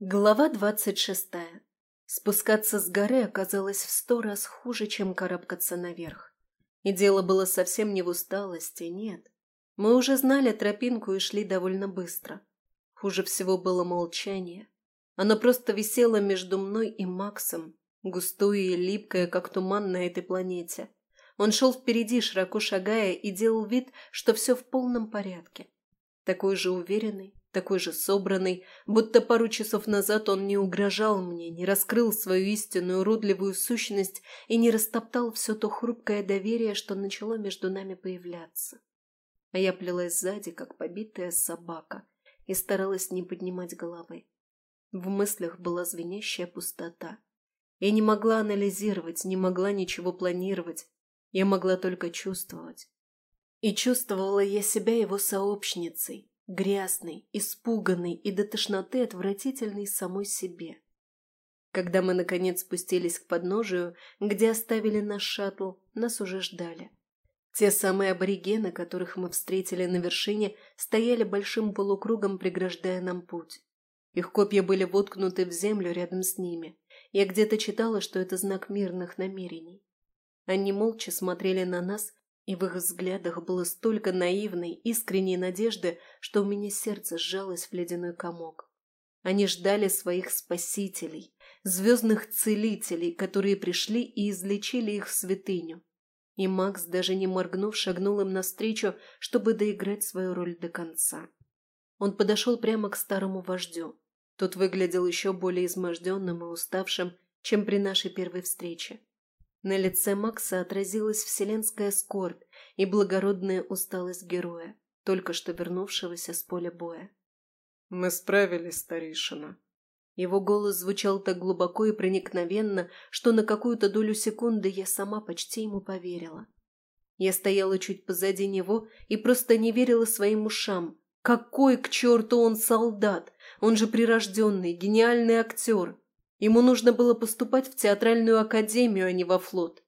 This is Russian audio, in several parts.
Глава двадцать шестая. Спускаться с горы оказалось в сто раз хуже, чем карабкаться наверх. И дело было совсем не в усталости, нет. Мы уже знали тропинку и шли довольно быстро. Хуже всего было молчание. Оно просто висело между мной и Максом, густое и липкое, как туман на этой планете. Он шел впереди, широко шагая, и делал вид, что все в полном порядке. Такой же уверенный, такой же собранный, будто пару часов назад он не угрожал мне, не раскрыл свою истинную уродливую сущность и не растоптал все то хрупкое доверие, что начало между нами появляться. А я плелась сзади, как побитая собака, и старалась не поднимать головы. В мыслях была звенящая пустота. Я не могла анализировать, не могла ничего планировать. Я могла только чувствовать. И чувствовала я себя его сообщницей, грязный, испуганный и до тошноты отвратительный самой себе. Когда мы, наконец, спустились к подножию, где оставили наш шаттл, нас уже ждали. Те самые аборигены, которых мы встретили на вершине, стояли большим полукругом, преграждая нам путь. Их копья были воткнуты в землю рядом с ними. Я где-то читала, что это знак мирных намерений. Они молча смотрели на нас, и в их взглядах было столько наивной, искренней надежды, что у меня сердце сжалось в ледяной комок. Они ждали своих спасителей, звездных целителей, которые пришли и излечили их в святыню. И Макс, даже не моргнув, шагнул им навстречу, чтобы доиграть свою роль до конца. Он подошел прямо к старому вождю. Тот выглядел еще более изможденным и уставшим, чем при нашей первой встрече. На лице Макса отразилась вселенская скорбь и благородная усталость героя, только что вернувшегося с поля боя. «Мы справились, старейшина». Его голос звучал так глубоко и проникновенно, что на какую-то долю секунды я сама почти ему поверила. Я стояла чуть позади него и просто не верила своим ушам. Какой к черту он солдат? Он же прирожденный, гениальный актер. Ему нужно было поступать в театральную академию, а не во флот.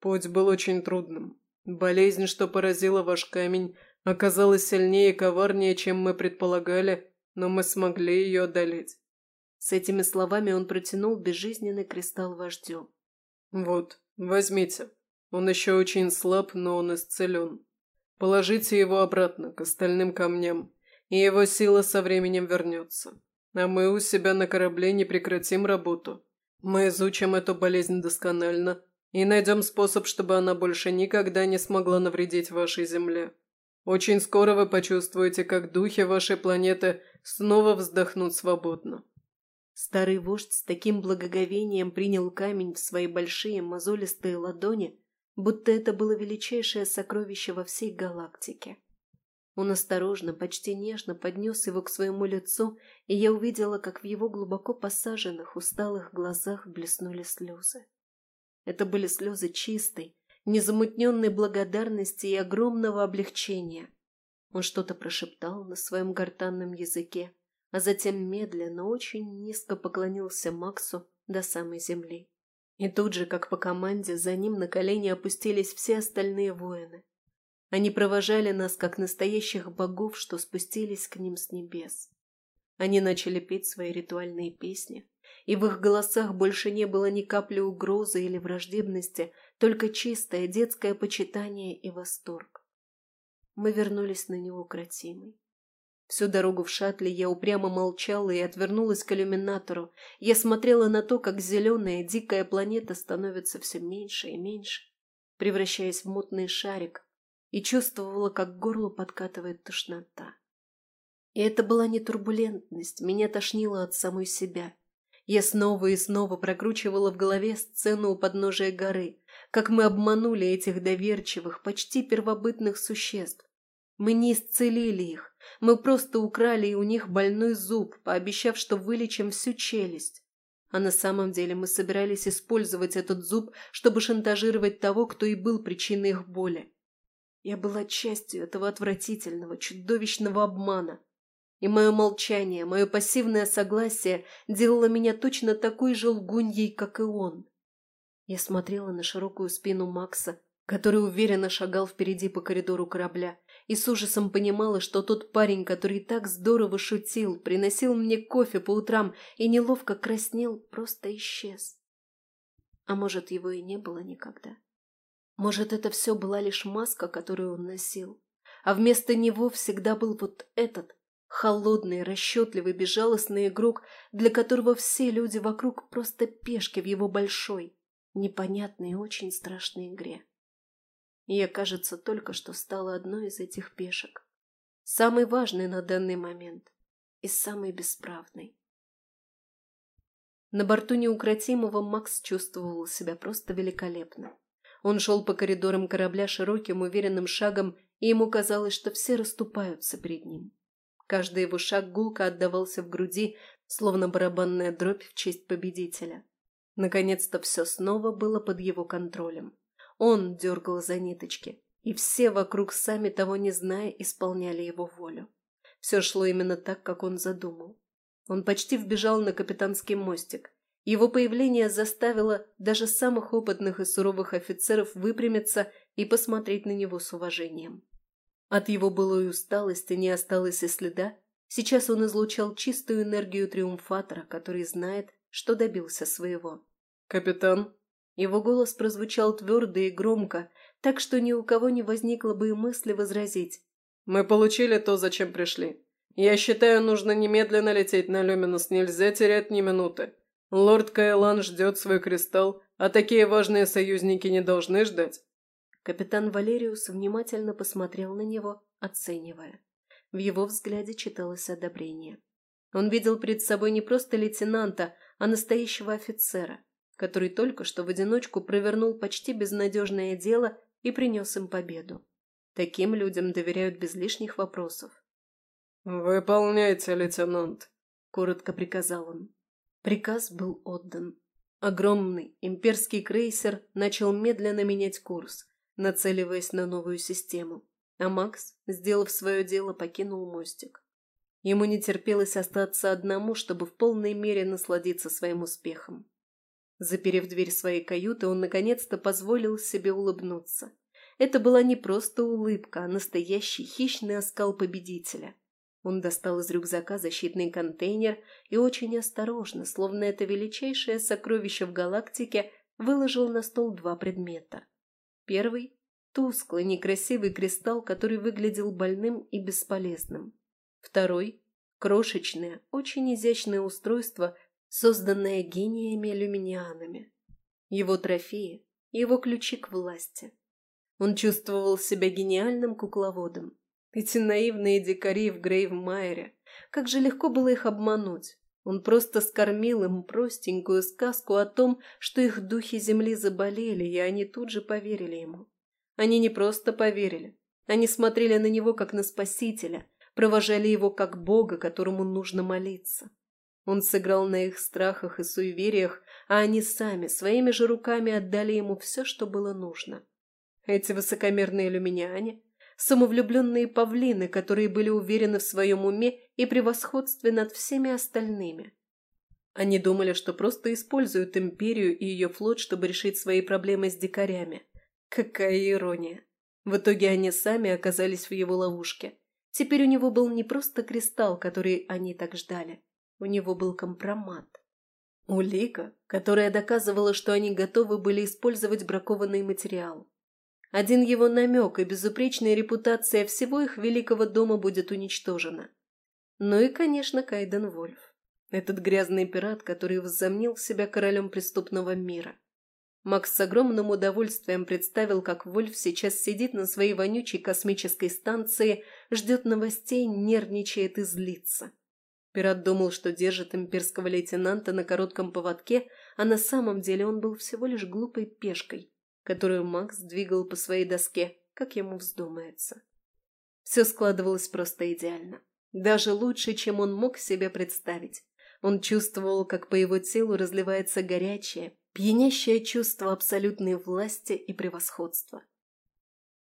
Путь был очень трудным. Болезнь, что поразила ваш камень, оказалась сильнее и коварнее, чем мы предполагали, но мы смогли ее одолеть. С этими словами он протянул безжизненный кристалл вождю. Вот, возьмите. Он еще очень слаб, но он исцелен. Положите его обратно к остальным камням, и его сила со временем вернется. А мы у себя на корабле не прекратим работу. Мы изучим эту болезнь досконально и найдем способ, чтобы она больше никогда не смогла навредить вашей Земле. Очень скоро вы почувствуете, как духи вашей планеты снова вздохнут свободно». Старый вождь с таким благоговением принял камень в свои большие мозолистые ладони, будто это было величайшее сокровище во всей галактике. Он осторожно, почти нежно поднес его к своему лицу, и я увидела, как в его глубоко посаженных, усталых глазах блеснули слезы. Это были слезы чистой, незамутненной благодарности и огромного облегчения. Он что-то прошептал на своем гортанном языке, а затем медленно, очень низко поклонился Максу до самой земли. И тут же, как по команде, за ним на колени опустились все остальные воины. Они провожали нас, как настоящих богов, что спустились к ним с небес. Они начали петь свои ритуальные песни, и в их голосах больше не было ни капли угрозы или враждебности, только чистое детское почитание и восторг. Мы вернулись на неукротимый. Всю дорогу в шаттле я упрямо молчала и отвернулась к иллюминатору. Я смотрела на то, как зеленая дикая планета становится все меньше и меньше, превращаясь в мутный шарик, и чувствовала, как к горлу подкатывает тошнота. И это была не турбулентность, меня тошнило от самой себя. Я снова и снова прокручивала в голове сцену у подножия горы, как мы обманули этих доверчивых, почти первобытных существ. Мы не исцелили их, мы просто украли у них больной зуб, пообещав, что вылечим всю челюсть. А на самом деле мы собирались использовать этот зуб, чтобы шантажировать того, кто и был причиной их боли. Я была частью этого отвратительного, чудовищного обмана. И мое молчание, мое пассивное согласие делало меня точно такой же лгуньей, как и он. Я смотрела на широкую спину Макса, который уверенно шагал впереди по коридору корабля, и с ужасом понимала, что тот парень, который так здорово шутил, приносил мне кофе по утрам и неловко краснел, просто исчез. А может, его и не было никогда. Может, это все была лишь маска, которую он носил, а вместо него всегда был вот этот, холодный, расчетливый, безжалостный игрок, для которого все люди вокруг просто пешки в его большой, непонятной и очень страшной игре. Я, кажется, только что стала одной из этих пешек. Самой важной на данный момент и самой бесправной. На борту неукротимого Макс чувствовал себя просто великолепно. Он шел по коридорам корабля широким уверенным шагом, и ему казалось, что все расступаются перед ним. Каждый его шаг гулко отдавался в груди, словно барабанная дробь в честь победителя. Наконец-то все снова было под его контролем. Он дергал за ниточки, и все вокруг, сами того не зная, исполняли его волю. Все шло именно так, как он задумал. Он почти вбежал на капитанский мостик. Его появление заставило даже самых опытных и суровых офицеров выпрямиться и посмотреть на него с уважением. От его былой усталости не осталось и следа. Сейчас он излучал чистую энергию триумфатора, который знает, что добился своего. «Капитан?» Его голос прозвучал твердо и громко, так что ни у кого не возникло бы и мысли возразить. «Мы получили то, зачем пришли. Я считаю, нужно немедленно лететь на Люминус, нельзя терять ни минуты. Лорд Кайлан ждет свой кристалл, а такие важные союзники не должны ждать». Капитан Валериус внимательно посмотрел на него, оценивая. В его взгляде читалось одобрение. Он видел перед собой не просто лейтенанта, а настоящего офицера – который только что в одиночку провернул почти безнадежное дело и принес им победу. Таким людям доверяют без лишних вопросов. «Выполняйте, лейтенант», — коротко приказал он. Приказ был отдан. Огромный имперский крейсер начал медленно менять курс, нацеливаясь на новую систему, а Макс, сделав свое дело, покинул мостик. Ему не терпелось остаться одному, чтобы в полной мере насладиться своим успехом. Заперев дверь своей каюты, он наконец-то позволил себе улыбнуться. Это была не просто улыбка, а настоящий хищный оскал победителя. Он достал из рюкзака защитный контейнер и очень осторожно, словно это величайшее сокровище в галактике, выложил на стол два предмета. Первый – тусклый, некрасивый кристалл, который выглядел больным и бесполезным. Второй – крошечное, очень изящное устройство, созданное гениями-люминианами. Его трофеи, его ключи к власти. Он чувствовал себя гениальным кукловодом. Эти наивные дикари в Грейв-Майере, как же легко было их обмануть. Он просто скормил им простенькую сказку о том, что их духи земли заболели, и они тут же поверили ему. Они не просто поверили. Они смотрели на него как на спасителя, провожали его как бога, которому нужно молиться. Он сыграл на их страхах и суевериях, а они сами своими же руками отдали ему все, что было нужно. Эти высокомерные люминяне, самовлюбленные павлины, которые были уверены в своем уме и превосходстве над всеми остальными. Они думали, что просто используют империю и ее флот, чтобы решить свои проблемы с дикарями. Какая ирония. В итоге они сами оказались в его ловушке. Теперь у него был не просто кристалл, который они так ждали, у него был компромат. Улика, которая доказывала, что они готовы были использовать бракованный материал. Один его намек и безупречная репутация всего их великого дома будет уничтожена. Ну и, конечно, Кайден Вольф. Этот грязный пират, который возомнил себя королем преступного мира. Макс с огромным удовольствием представил, как Вольф сейчас сидит на своей вонючей космической станции, ждет новостей, нервничает и злится. Пират думал, что держит имперского лейтенанта на коротком поводке, а на самом деле он был всего лишь глупой пешкой, которую Макс двигал по своей доске, как ему вздумается. Все складывалось просто идеально. Даже лучше, чем он мог себе представить. Он чувствовал, как по его телу разливается горячее, пьянящее чувство абсолютной власти и превосходства.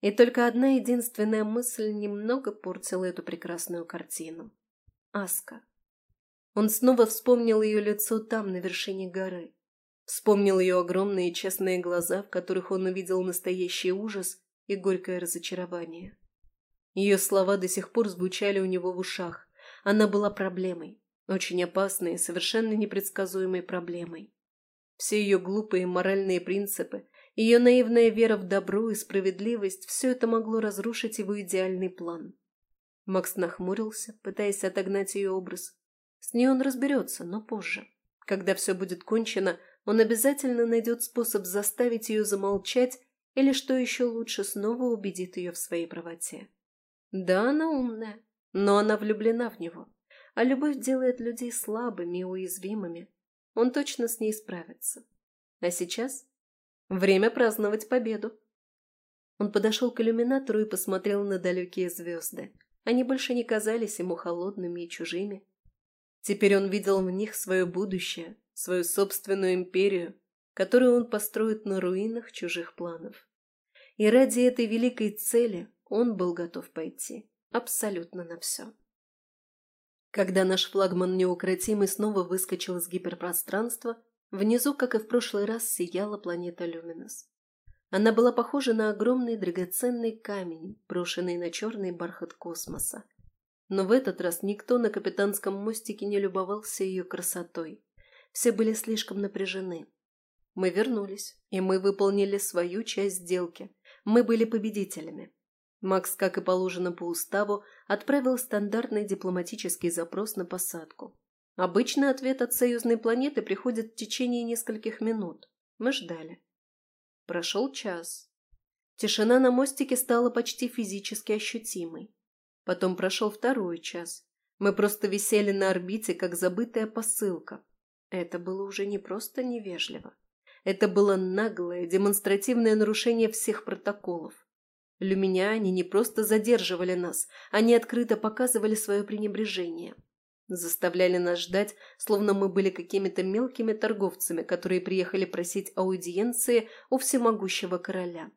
И только одна единственная мысль немного портила эту прекрасную картину. Аска. Он снова вспомнил ее лицо там, на вершине горы. Вспомнил ее огромные честные глаза, в которых он увидел настоящий ужас и горькое разочарование. Ее слова до сих пор звучали у него в ушах. Она была проблемой. Очень опасной и совершенно непредсказуемой проблемой. Все ее глупые моральные принципы, ее наивная вера в добро и справедливость – все это могло разрушить его идеальный план. Макс нахмурился, пытаясь отогнать ее образ. С ней он разберется, но позже. Когда все будет кончено, он обязательно найдет способ заставить ее замолчать или, что еще лучше, снова убедит ее в своей правоте. Да, она умная, но она влюблена в него, а любовь делает людей слабыми и уязвимыми. Он точно с ней справится. А сейчас время праздновать победу. Он подошел к иллюминатору и посмотрел на далекие звезды. Они больше не казались ему холодными и чужими. Теперь он видел в них свое будущее, свою собственную империю, которую он построит на руинах чужих планов. И ради этой великой цели он был готов пойти абсолютно на все. Когда наш флагман неукротимый снова выскочил из гиперпространства, внизу, как и в прошлый раз, сияла планета Люминус. Она была похожа на огромный драгоценный камень, брошенный на черный бархат космоса. Но в этот раз никто на капитанском мостике не любовался ее красотой. Все были слишком напряжены. Мы вернулись, и мы выполнили свою часть сделки. Мы были победителями. Макс, как и положено по уставу, отправил стандартный дипломатический запрос на посадку. Обычно ответ от союзной планеты приходит в течение нескольких минут. Мы ждали. Прошел час. Тишина на мостике стала почти физически ощутимой. Потом прошел второй час. Мы просто висели на орбите, как забытая посылка. Это было уже не просто невежливо. Это было наглое, демонстративное нарушение всех протоколов. Люминяне не просто задерживали нас, они открыто показывали свое пренебрежение. Заставляли нас ждать, словно мы были какими-то мелкими торговцами, которые приехали просить аудиенции у всемогущего короля.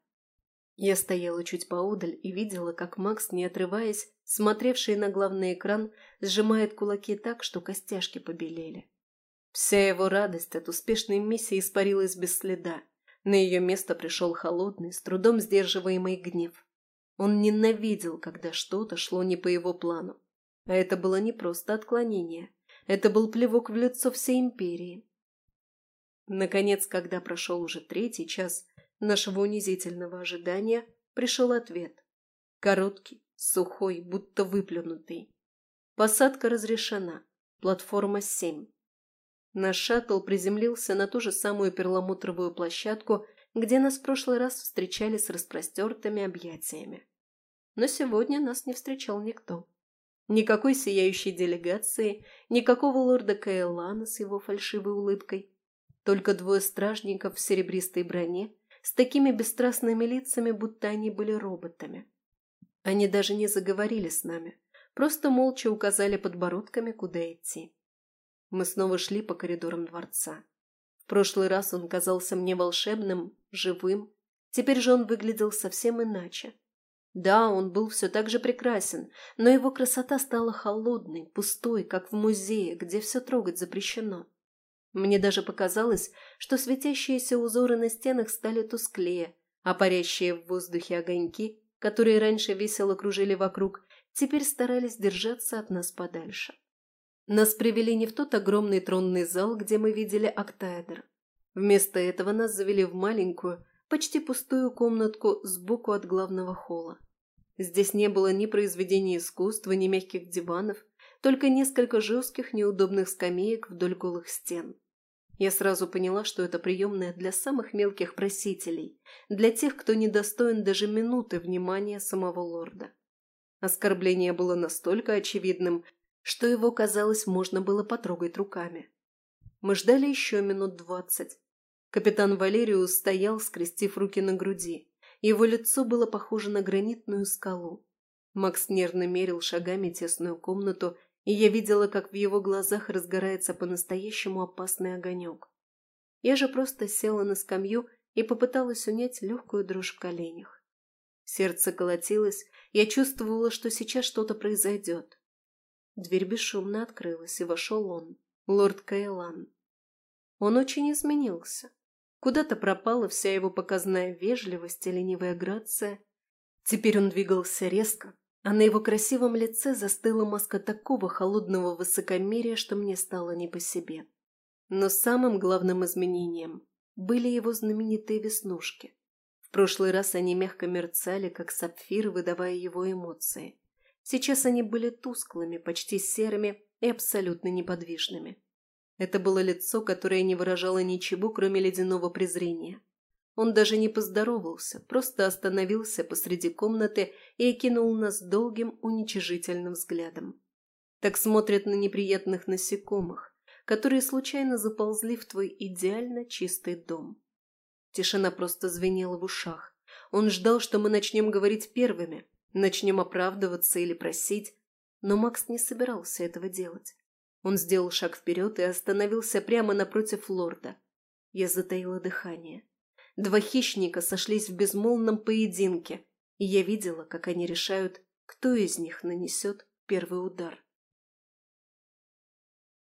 Я стояла чуть поодаль и видела, как Макс, не отрываясь, смотревший на главный экран, сжимает кулаки так, что костяшки побелели. Вся его радость от успешной миссии испарилась без следа. На ее место пришел холодный, с трудом сдерживаемый гнев. Он ненавидел, когда что-то шло не по его плану. А это было не просто отклонение. Это был плевок в лицо всей империи. Наконец, когда прошел уже третий час нашего унизительного ожидания, пришел ответ. Короткий, сухой, будто выплюнутый. Посадка разрешена. Платформа 7. Наш шаттл приземлился на ту же самую перламутровую площадку, где нас в прошлый раз встречали с распростертыми объятиями. Но сегодня нас не встречал никто. Никакой сияющей делегации, никакого лорда Каэлана с его фальшивой улыбкой. Только двое стражников в серебристой броне, с такими бесстрастными лицами, будто они были роботами. Они даже не заговорили с нами, просто молча указали подбородками, куда идти. Мы снова шли по коридорам дворца. В прошлый раз он казался мне волшебным, живым. Теперь же он выглядел совсем иначе. Да, он был все так же прекрасен, но его красота стала холодной, пустой, как в музее, где все трогать запрещено. Мне даже показалось, что светящиеся узоры на стенах стали тусклее, а парящие в воздухе огоньки, которые раньше весело кружили вокруг, теперь старались держаться от нас подальше. Нас привели не в тот огромный тронный зал, где мы видели октаэдр. Вместо этого нас завели в маленькую, почти пустую комнатку сбоку от главного холла. Здесь не было ни произведений искусства, ни мягких диванов, только несколько жестких неудобных скамеек вдоль голых стен. Я сразу поняла, что это приемная для самых мелких просителей, для тех, кто не достоин даже минуты внимания самого лорда. Оскорбление было настолько очевидным, что его, казалось, можно было потрогать руками. Мы ждали еще минут двадцать. Капитан Валериус стоял, скрестив руки на груди. Его лицо было похоже на гранитную скалу. Макс нервно мерил шагами тесную комнату, и я видела, как в его глазах разгорается по-настоящему опасный огонек. Я же просто села на скамью и попыталась унять легкую дрожь в коленях. Сердце колотилось, я чувствовала, что сейчас что-то произойдет. Дверь бесшумно открылась, и вошел он, лорд Кайлан. Он очень изменился. Куда-то пропала вся его показная вежливость и ленивая грация. Теперь он двигался резко, а на его красивом лице застыла маска такого холодного высокомерия, что мне стало не по себе. Но самым главным изменением были его знаменитые веснушки. В прошлый раз они мягко мерцали, как сапфир, выдавая его эмоции. Сейчас они были тусклыми, почти серыми и абсолютно неподвижными. Это было лицо, которое не выражало ничего, кроме ледяного презрения. Он даже не поздоровался, просто остановился посреди комнаты и окинул нас долгим уничижительным взглядом. Так смотрят на неприятных насекомых, которые случайно заползли в твой идеально чистый дом. Тишина просто звенела в ушах. Он ждал, что мы начнем говорить первыми, начнем оправдываться или просить, но Макс не собирался этого делать. Он сделал шаг вперед и остановился прямо напротив лорда. Я затаила дыхание. Два хищника сошлись в безмолвном поединке, и я видела, как они решают, кто из них нанесет первый удар.